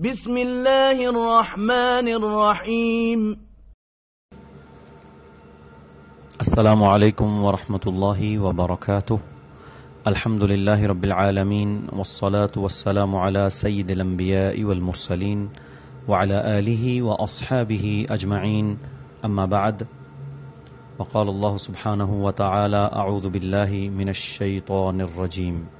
بسم الله الرحمن الرحيم السلام عليكم ورحمة الله وبركاته الحمد لله رب العالمين والصلاة والسلام على سيد الأنبياء والمرسلين وعلى آله وأصحابه أجمعين أما بعد۔ وقال الله سبحانه وتعالى أعوذ بالله من الشيطان الرجيم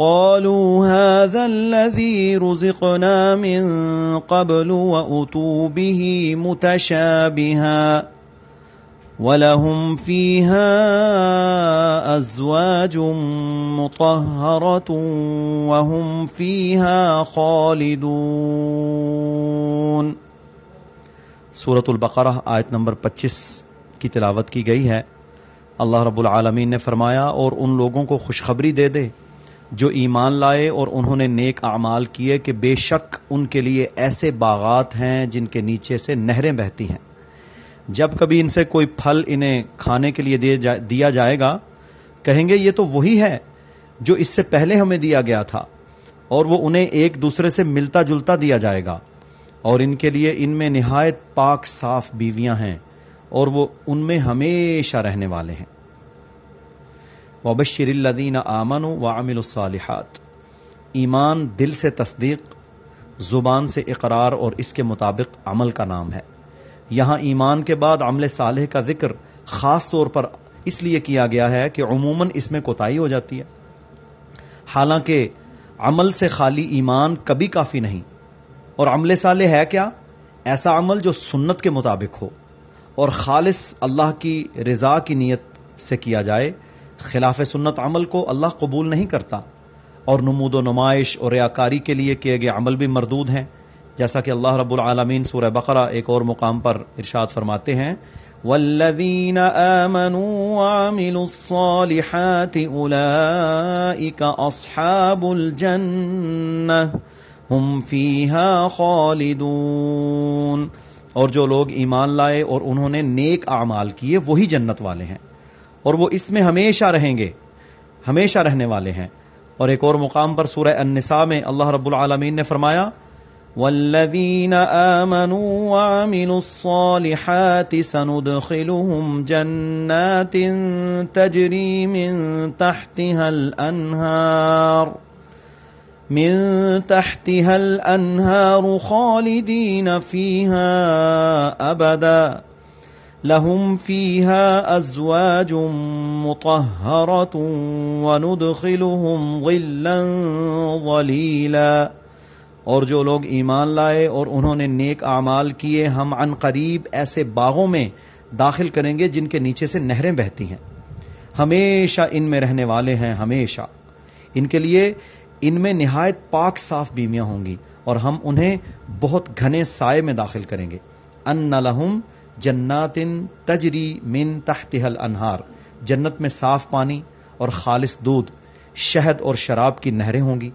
قالوا هذا الذي رزقنا من قبل وأتوا به متشابها ولهم فيها أزواج مطهرة وهم فيها خالدون. سورة البقرہ آیت نمبر پچیس کی تلاوت کی گئی ہے. اللہ رب العالمین نے فرمایا اور ان لوگوں کو خوشخبری دے دے جو ایمان لائے اور انہوں نے نیک اعمال کیے کہ بے شک ان کے لیے ایسے باغات ہیں جن کے نیچے سے نہریں بہتی ہیں۔ جب کبھی ان سے کوئی پھل انہیں کھانے کے لیے دیا جائے گا، کہیں گے یہ تو وہی ہے جو اس سے پہلے ہمیں دیا گیا تھا، اور وہ انہیں ایک دوسرے سے ملتا جلتا دیا جائے گا۔ اور ان کے لیے ان میں نہایت پاک صاف بیویاں ہیں اور وہ ان میں ہمیشہ رہنے والے ہیں۔ وبشر الدین آمن و عامل الصالحات. ایمان دل سے تصدیق، زبان سے اقرار اور اس کے مطابق عمل کا نام ہے. یہاں ایمان کے بعد عمل صالح کا ذکر خاص طور پر اس لیے کیا گیا ہے کہ عموماً اس میں کوتاہی ہو جاتی ہے. حالانکہ عمل سے خالی ایمان کبھی کافی نہیں. اور عمل صالح ہے کیا؟ ایسا عمل جو سنت کے مطابق ہو اور خالص اللہ کی رضا کی نیت سے کیا جائے خلاف سنت عمل کو اللہ قبول نہیں کرتا اور نمود و نمائش اور ریاکاری کے لیے کیے گئے عمل بھی مردود ہیں۔ جیسا کہ اللہ رب العالمین سورہ بقرہ ایک اور مقام پر ارشاد فرماتے ہیں والذین آمنوا وعملوا الصالحات اولئیک اصحاب الجنہ ہم فیہا خالدون۔ اور جو لوگ ایمان لائے اور انہوں نے نیک اعمال کیے، وہی جنت والے ہیں۔ اور وہ اس میں ہمیشہ رہیں گے، ہمیشہ رہنے والے ہیں۔ اور ایک اور مقام پر سورہ النساء میں اللہ رب العالمین نے فرمایا والذین آمنوا وعملوا الصالحات سندخلهم جنات تجری من تحتها الانہار من تحتها الانہار خالدین فیها ابدا لهم فيها ازواج مطهرة وندخلهم ظلا ظليلا۔ اور جو لوگ ایمان لائے اور انہوں نے نیک اعمال کیے، ہم عن قریب ایسے باغوں میں داخل کریں گے جن کے نیچے سے نہریں بہتی ہیں۔ ہمیشہ ان میں رہنے والے ہیں، ہمیشہ۔ ان کے لیے ان میں نہایت پاک صاف بیمیاں ہوں گی اور ہم انہیں بہت گھنے سائے میں داخل کریں گے۔ ان لہم جنات تجری من تحتها الانہار۔ جنت میں صاف پانی اور خالص دودھ، شہد اور شراب کی نہریں ہوں گی۔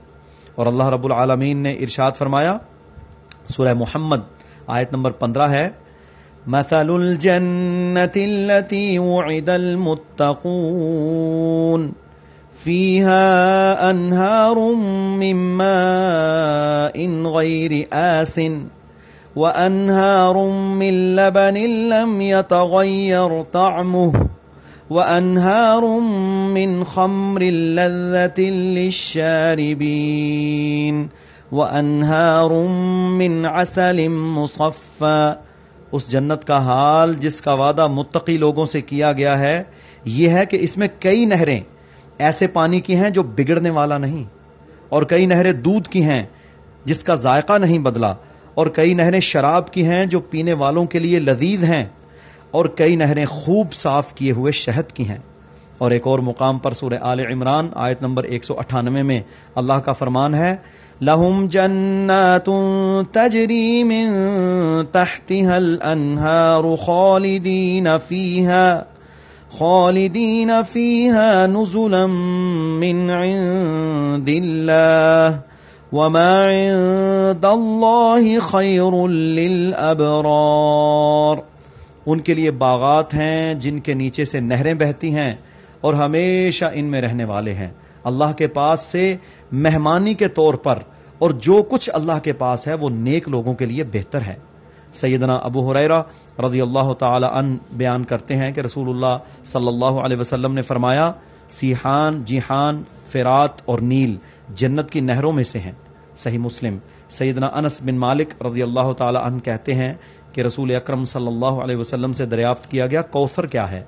اور اللہ رب العالمین نے ارشاد فرمایا، سورہ محمد، آیت نمبر پندرہ ہے، مثل الجنة التي وعد المتقون۔ فيها أنهار من ماء غير آسٍ وأنهار من لبن لم يتغير طعمه وأنهار من خمر لذة للشاربين وأنهار من عسل مصفى اس جنت کا حال جس کا وعدہ متقی لوگوں سے کیا گیا ہے، یہ ہے کہ اس میں کئی نہریں ایسے پانی کی ہیں جو بگڑنے والا نہیں اور کئی نہریں دودھ کی ہیں جس کا ذائقہ نہیں بدلا۔ اور کئی نہریں شراب کی ہیں جو پینے والوں کے لیے لذیذ ہیں، اور کئی نہریں خوب صاف کیے ہوئے شہد کی ہیں۔ اور ایک اور مقام پر سورہ آل عمران آیت نمبر ایک سو اٹھانوے میں اللہ کا فرمان ہے، لهم جنات تجري من تحتها الأنهار خالدين فيها خالدين فيها نزلا من عند الله وما عند الله خير للأبرار ان کے لیے باغات ہیں جن کے نیچے سے نہریں بہتی ہیں اور ہمیشہ ان میں رہنے والے ہیں۔ اللہ کے پاس سے مہمانی کے طور پر اور جو کچھ اللہ کے پاس ہے وہ نیک لوگوں کے لیے بہتر ہے۔ سیدنا ابو حریرہ رضی اللہ تعالی ان بیان کرتے ہیں کہ رسول اللہ صلی اللہ علیہ وسلم نے فرمایا، سیحان، جیحان، فرات اور نیل جنت کی نہروں میں سے ہیں۔ صحیح مسلم۔ سیدنا انس بن مالک رضی اللہ تعالی عنہ کہتے ہیں کہ رسول اکرم صلی اللہ علیہ وسلم سے دریافت کیا گیا، کوثر کیا ہے؟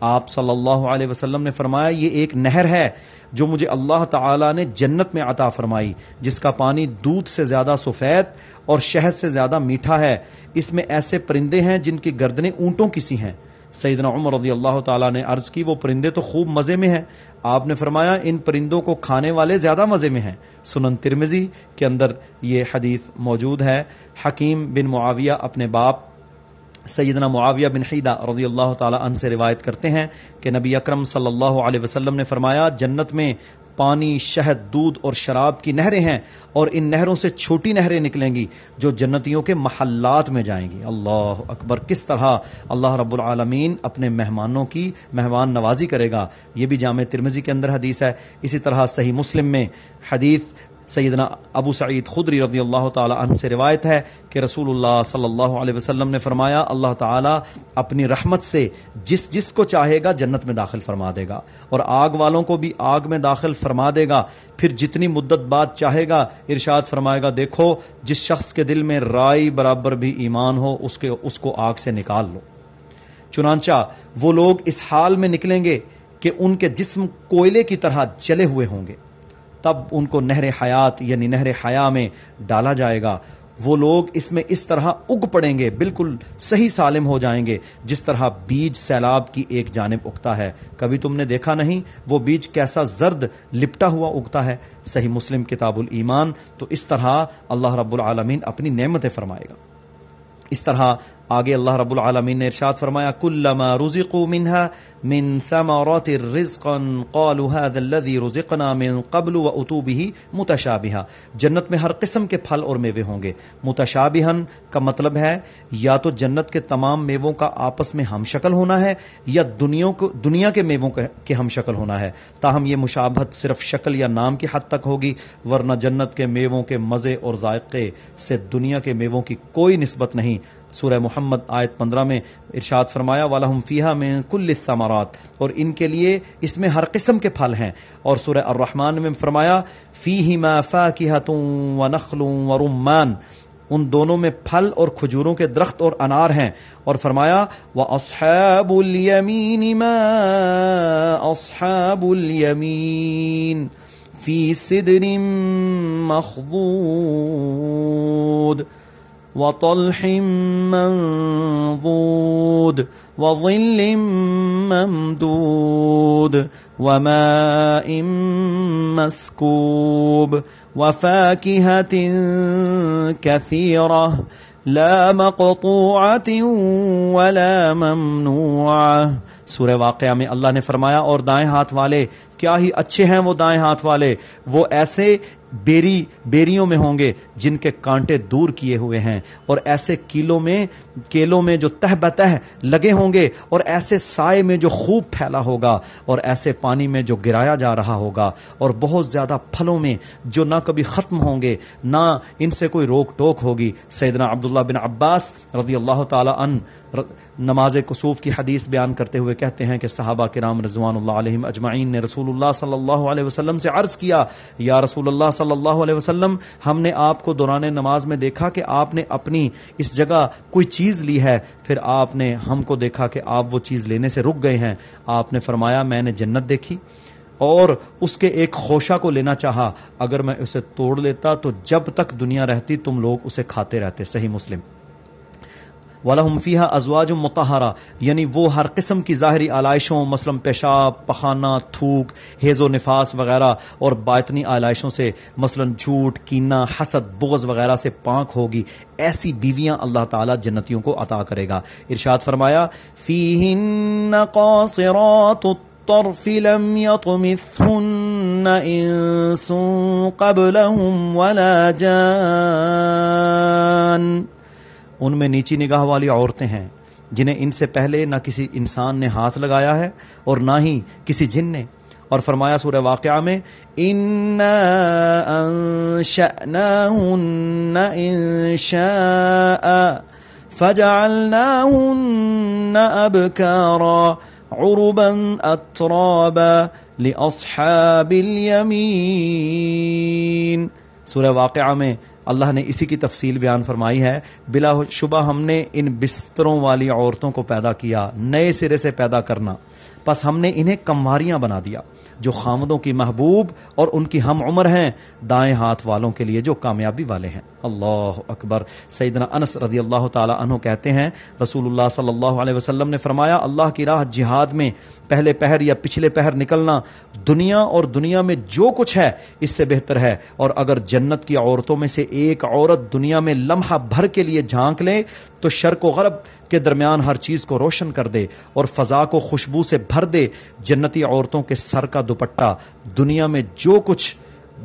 آپ صلی اللہ علیہ وسلم نے فرمایا، یہ ایک نہر ہے جو مجھے اللہ تعالی نے جنت میں عطا فرمائی، جس کا پانی دودھ سے زیادہ سفید اور شہد سے زیادہ میٹھا ہے۔ اس میں ایسے پرندے ہیں جن کی گردنیں اونٹوں کی سی ہیں۔ سیدنا عمر رضی اللہ تعالیٰ نے عرض کی، وہ پرندے تو خوب مزے میں ہیں۔ آپ نے فرمایا، ان پرندوں کو کھانے والے زیادہ مزے میں ہیں۔ سنن ترمزی کے اندر یہ حدیث موجود ہے۔ حکیم بن معاویہ اپنے باپ سیدنا معاویہ بن حیدہ رضی اللہ تعالیٰ عنہ سے روایت کرتے ہیں کہ نبی اکرم صلی اللہ علیہ وسلم نے فرمایا، جنت میں پانی، شہد، دودھ اور شراب کی نہریں ہیں اور ان نہروں سے چھوٹی نہریں نکلیں گی جو جنتیوں کے محلات میں جائیں گی۔ اللہ اکبر، کس طرح اللہ رب العالمین اپنے مہمانوں کی مہمان نوازی کرے گا؟ یہ بھی جامع ترمزی کے اندر حدیث ہے۔ اسی طرح صحیح مسلم میں حدیث سیدنا ابو سعید خدری رضی اللہ تعالی عنہ سے روایت ہے کہ رسول اللہ صلی اللہ علیہ وسلم نے فرمایا، اللہ تعالی اپنی رحمت سے جس جس کو چاہے گا جنت میں داخل فرما دے گا، اور آگ والوں کو بھی آگ میں داخل فرما دے گا۔ پھر جتنی مدت بعد چاہے گا، ارشاد فرمائے گا، دیکھو، جس شخص کے دل میں رائی برابر بھی ایمان ہو، اس کے، اس کو آگ سے نکال لو۔ چنانچہ، وہ لوگ اس حال میں نکلیں گے کہ ان کے جسم کوئلے کی طرح چلے ہوئے ہوں گے۔ تب ان کو نہر حیات یعنی نہر حیا میں ڈالا جائے گا۔ وہ لوگ اس میں اس طرح اگ پڑیں گے، بالکل صحیح سالم ہو جائیں گے، جس طرح بیج سیلاب کی ایک جانب اگتا ہے۔ کبھی تم نے دیکھا نہیں؟ وہ بیج کیسا زرد لپٹا ہوا اگتا ہے۔ صحیح مسلم کتاب الایمان تو اس طرح اللہ رب العالمین اپنی نعمتیں فرمائے گا۔ اس طرح آگے اللہ رب العالمین نے ارشاد فرمایا، کلما رزقوا منها من ثمرات رزقا قالوا هذا الذي رزقنا من قبل واتوا به متشابها. جنت میں ہر قسم کے پھل اور میوے ہوں گے۔ متشابہن کا مطلب ہے، یا تو جنت کے تمام میووں کا آپس میں ہم شکل ہونا ہے، یا دنیا کو دنیا کے میووں کے ہم شکل ہونا ہے۔ تاہم یہ مشابہت صرف شکل یا نام کی حد تک ہوگی، ورنہ جنت کے میووں کے مزے اور ذائقے سے دنیا کے میووں کی کوئی نسبت نہیں۔ سورہ محمد آیت پندرہ میں ارشاد فرمایا والم فیحہ میں کل ثمرات اور ان کے لیے اس میں ہر قسم کے پھل ہیں۔ اور سورہ الرحمن میں فرمایا فی ہی ما فاکہت و نخل و رمان ان دونوں میں پھل اور کھجوروں کے درخت اور انار ہیں۔ اور فرمایا وہ اصحاب الیمین ما اصحاب فی صدر مخضود وطلح منضود وظل ممدود وماء مسكوب وفاكهة كثيرة لا مقطوعة ولا ممنوعة سورہ واقعہ میں اللہ نے فرمایا اور دائیں ہاتھ والے کیا ہی اچھے ہیں وہ دائیں ہاتھ والے وہ ایسے بیری بیریوں میں ہوں گے جن کے کانٹے دور کیے ہوئے ہیں اور ایسے کیلوں میں کیلوں میں جو تہ بتہ لگے ہوں گے اور ایسے سائے میں جو خوب پھیلا ہوگا اور ایسے پانی میں جو گرایا جا رہا ہوگا اور بہت زیادہ پھلوں میں جو نہ کبھی ختم ہوں گے، نہ ان سے کوئی روک ٹوک ہوگی۔ سیدنا عبداللہ بن عباس رضی اللہ تعالی عنہ نماز کسوف کی حدیث بیان کرتے ہوئے کہتے ہیں کہ صحابہ کرام رضوان اللہ علیہ اجمعین نے رسول اللہ صلی اللہ علیہ وسلم سے عرض کیا، یا رسول اللہ صلی اللہ علیہ وسلم، ہم نے آپ کو دوران نماز میں دیکھا کہ آپ نے اپنی اس جگہ کوئی چیز لی ہے، پھر آپ نے ہم کو دیکھا کہ آپ وہ چیز لینے سے رک گئے ہیں۔ آپ نے فرمایا، میں نے جنت دیکھی اور اس کے ایک خوشہ کو لینا چاہا۔ اگر میں اسے توڑ لیتا تو جب تک دنیا رہتی، تم لوگ اسے کھاتے رہتے۔ صحیح مسلم۔ ولہم فیہا ازواج متحرہ یعنی وہ ہر قسم کی ظاہری آلائشوں، مثلا پیشاب، پخانہ، تھوک حیض و نفاس وغیرہ، اور باطنی آلائشوں سے، مثلا جھوٹ، کینہ، حسد، بغض وغیرہ سے پاک ہوگی، ایسی بیویاں اللہ تعالیٰ جنتیوں کو عطا کرے گا۔ ارشاد فرمایا فیہن قاصرات الطرف لم يطمثهن انس قبلهم ولا جان۔ ان میں نیچی نگاہ والی عورتیں ہیں، جنہیں ان سے پہلے نہ کسی انسان نے ہاتھ لگایا ہے اور نہ ہی کسی جن نے۔ اور فرمایا سورہ واقعہ میں انشأناهن انشاء فجعلناهن ابکارا عربا اترابا لاصحاب الیمین سورہ واقعہ میں اللہ نے اسی کی تفصیل بیان فرمائی ہے۔ بلا شبہ ہم نے ان بستروں والی عورتوں کو پیدا کیا، نئے سرے سے پیدا کرنا۔ پس ہم نے انہیں کمواریاں بنا دیا، جو خامدوں کی محبوب اور ان کی ہم عمر ہیں، دائیں ہاتھ والوں کے لیے جو کامیابی والے ہیں۔ اللہ اکبر۔ سیدنا انس رضی اللہ تعالی عنہ کہتے ہیں رسول اللہ صلی اللہ علیہ وسلم نے فرمایا، اللہ کی راہ جہاد میں پہلے پہر یا پچھلے پہر نکلنا دنیا اور دنیا میں جو کچھ ہے، اس سے بہتر ہے۔ اور اگر جنت کی عورتوں میں سے ایک عورت دنیا میں لمحہ بھر کے لیے جھانک لے، تو شرک و غرب کے درمیان ہر چیز کو روشن کر دے اور فضا کو خوشبو سے بھر دے۔ جنتی عورتوں کے سر کا دوپٹہ، دنیا میں جو کچھ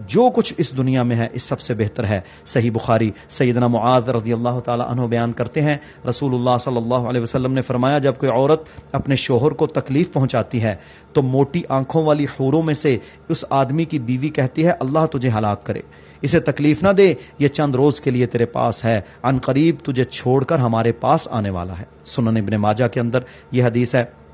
جو کچھ اس دنیا میں ہے، اس سب سے بہتر ہے۔ صحیح بخاری سیدنا معاذ رضی اللہ تعالی عنہ بیان کرتے ہیں۔ رسول اللہ صلی اللہ علیہ وسلم نے فرمایا، جب کوئی عورت اپنے شوہر کو تکلیف پہنچاتی ہے، تو موٹی آنکھوں والی حوروں میں سے اس آدمی کی بیوی کہتی ہے، اللہ تجھے ہلاک کرے۔ اسے تکلیف نہ دے، یہ چند روز کے لیے تیرے پاس ہے۔ ان قریب تجھے چھوڑ کر ہمارے پاس آنے والا ہے۔ سنن ابن ماجہ کے اندر یہ حدیث ہے۔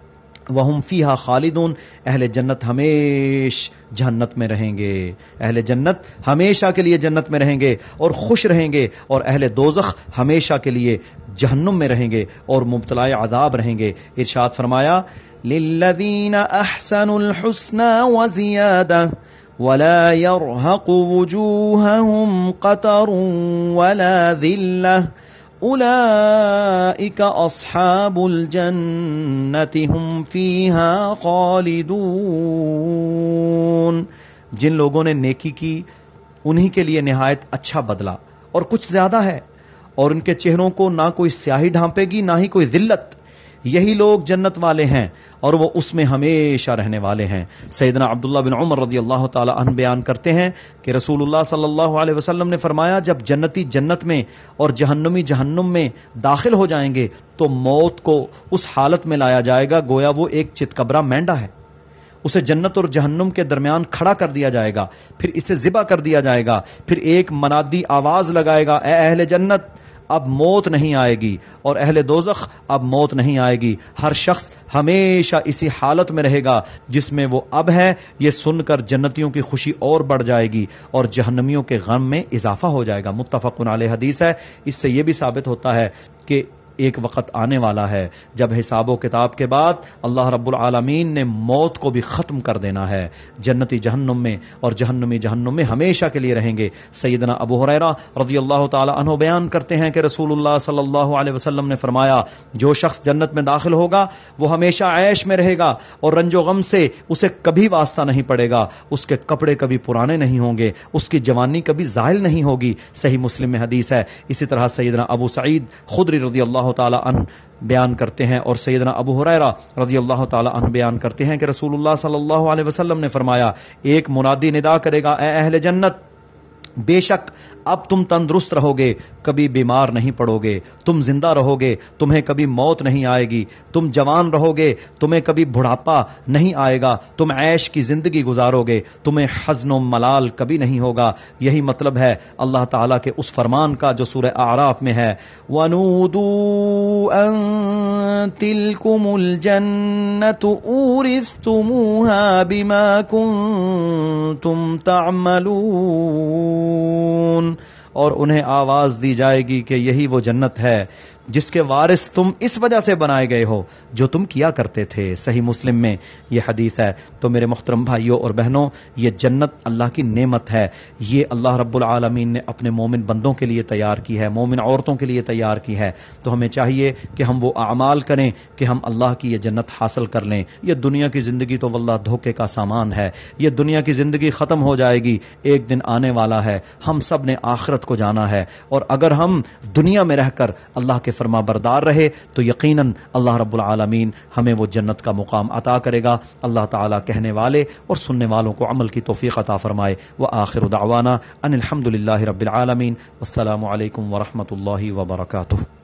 وہم فیہا خالدون۔ اہل جنت ہمیش جنت میں رہیں گے۔ اہل جنت ہمیشہ کے لیے جنت میں رہیں گے اور خوش رہیں گے اور اہل دوزخ ہمیشہ کے لیے جہنم میں رہیں گے اور مبتلا عذاب رہیں گے۔ ارشاد فرمایا، للذین احسنوا الحسنى وزیادہ ولا يرهق وجوههم قتر ولا ذلة اولئك اصحاب الجنة هم فيها خالدون۔ جن لوگوں نے نیکی کی، انہی کے لیے نہایت اچھا بدلا اور کچھ زیادہ ہے۔ اور ان کے چہروں کو نہ کوئی سیاہی ڈھانپے گی، نہ ہی کوئی ذلت۔ یہی لوگ جنت والے ہیں اور وہ اس میں ہمیشہ رہنے والے ہیں۔ سیدنا عبداللہ بن عمر رضی اللہ تعالی عنہ بیان کرتے ہیں کہ رسول اللہ صلی اللہ علیہ وسلم نے فرمایا، جب جنتی جنت میں اور جہنمی جہنم میں داخل ہو جائیں گے تو موت کو اس حالت میں لایا جائے گا، گویا وہ ایک چتکبرا مینڈا ہے۔ اسے جنت اور جہنم کے درمیان کھڑا کر دیا جائے گا، پھر اسے ذبح کر دیا جائے گا، پھر ایک منادی آواز لگائے گا، اے اہل جنت! اب موت نہیں آئے گی اور اہل دوزخ اب موت نہیں آئے گی۔ ہر شخص ہمیشہ اسی حالت میں رہے گا جس میں وہ اب ہے۔ یہ سن کر جنتیوں کی خوشی اور بڑھ جائے گی اور جہنمیوں کے غم میں اضافہ ہو جائے گا۔ متفق علیہ حدیث ہے۔ اس سے یہ بھی ثابت ہوتا ہے کہ ایک وقت آنے والا ہے۔ جب حساب و کتاب کے بعد اللہ رب العالمین نے موت کو بھی ختم کر دینا ہے۔ جنتی جہنم میں اور جہنمی جہنم میں ہمیشہ کے لیے رہیں گے۔ سیدنا ابو حریرہ رضی اللہ تعالی عنہ بیان کرتے ہیں کہ رسول اللہ صلی اللہ علیہ وسلم نے فرمایا، جو شخص جنت میں داخل ہوگا، وہ ہمیشہ عیش میں رہے گا اور رنج و غم سے اسے کبھی واسطہ نہیں پڑے گا۔ اس کے کپڑے کبھی پرانے نہیں ہوں گے، اس کی جوانی کبھی زائل نہیں ہوگی۔ صحیح مسلم میں حدیث ہے۔ اسی طرح سیدنا ابو سعید خدری رضی اللہ تعالی عنہ بیان کرتے ہیں اور سیدنا ابو حریرہ رضی اللہ تعالی عنہ بیان کرتے ہیں کہ رسول اللہ صلی اللہ علیہ وسلم نے فرمایا، ایک منادی ندا کرے گا، اے اہل جنت! بے شک اب تم تندرست رہو گے کبھی بیمار نہیں پڑو گے تم زندہ رہو گے تمہیں کبھی موت نہیں آئے گی، تم جوان رہو گے تمہیں کبھی بڑھاپا نہیں آئے گا، تم عیش کی زندگی گزارو گے تمہیں حزن و ملال کبھی نہیں ہوگا۔ یہی مطلب ہے اللہ تعالیٰ کے اس فرمان کا جو سورہ اعراف میں ہے۔ وَنُودُوا أَن تِلْكُمُ الْجَنَّةُ أُورِثْتُمُوهَا بِمَا تَعْمَلُونَ اور انہیں آواز دی جائے گی کہ یہی وہ جنت ہے جس کے وارث تم اس وجہ سے بنائے گئے ہو۔ جو تم کیا کرتے تھے، صحیح مسلم میں یہ حدیث ہے۔ تو میرے محترم بھائیوں اور بہنوں، یہ جنت اللہ کی نعمت ہے۔ یہ اللہ رب العالمین نے اپنے مومن بندوں کے لیے تیار کی ہے، مومن عورتوں کے لیے تیار کی ہے۔ تو ہمیں چاہیے کہ ہم وہ اعمال کریں کہ ہم اللہ کی یہ جنت حاصل کر لیں۔ یہ دنیا کی زندگی تو واللہ دھوکے کا سامان ہے۔ یہ دنیا کی زندگی ختم ہو جائے گی، ایک دن آنے والا ہے۔ ہم سب نے آخرت کو جانا ہے۔ اور اگر ہم دنیا میں رہ کر اللہ کے فرما بردار رہے، تو یقیناً اللہ رب العالمین، ہمیں وہ جنت کا مقام عطا کرے گا۔ اللہ تعالیٰ کہنے والے اور سننے والوں کو عمل کی توفیق عطا فرمائے۔ وہ آخر دعوانا ان الحمد للہ رب العالمین۔ السلام علیکم ورحمۃ اللہ وبرکاتہ۔